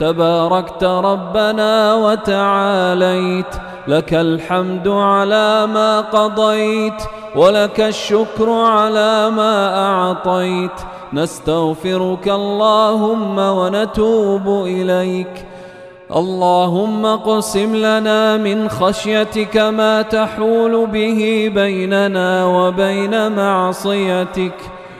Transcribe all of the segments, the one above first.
تباركت ربنا وتعاليت. لك الحمد على ما قضيت ولك الشكر على ما أعطيت. نستغفرك اللهم ونتوب إليك. اللهم اقسم لنا من خشيتك ما تحول به بيننا وبين معصيتك.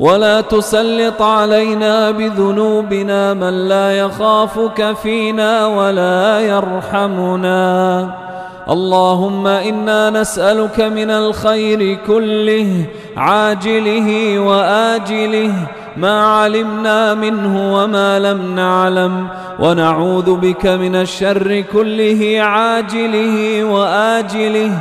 ولا تسلط علينا بذنوبنا من لا يخافك فينا ولا يرحمنا. اللهم إنا نسألك من الخير كله عاجله وآجله ما علمنا منه وما لم نعلم. ونعوذ بك من الشر كله عاجله وآجله.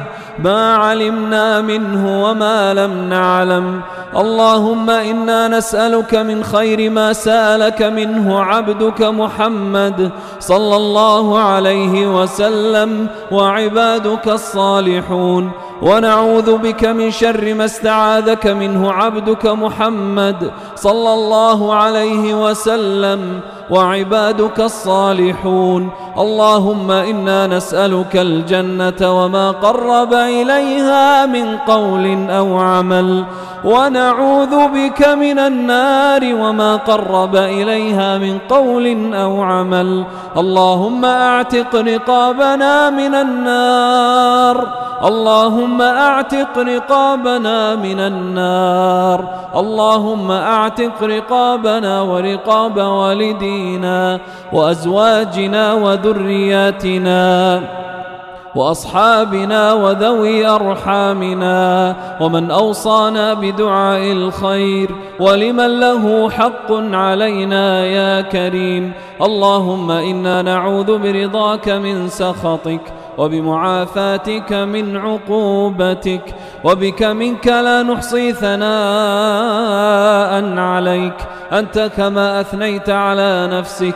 ما علمنا منه وما لم نعلم. اللهم إنا نسألك من خير ما سألك منه عبدك محمد صلى الله عليه وسلم وعبادك الصالحون. ونعوذ بك من شر ما استعاذك منه عبدك محمد صلى الله عليه وسلم وعبادك الصالحون. اللهم إنا نسألك الجنة وما قرب إليها من قول أو عمل. ونعوذ بك من النار وما قرب إليها من قول أو عمل. اللهم أعتق رقابنا من النار. اللهم أعتق رقابنا من النار. اللهم أعتق رقابنا ورقاب والدينا وأزواجنا وذرياتنا. وأصحابنا وذوي أرحامنا ومن أوصانا بدعاء الخير ولمن له حق علينا يا كريم اللهم إنا نعوذ برضاك من سخطك وبمعافاتك من عقوبتك وبك منك لا نحصي ثناء عليك أنت كما أثنيت على نفسك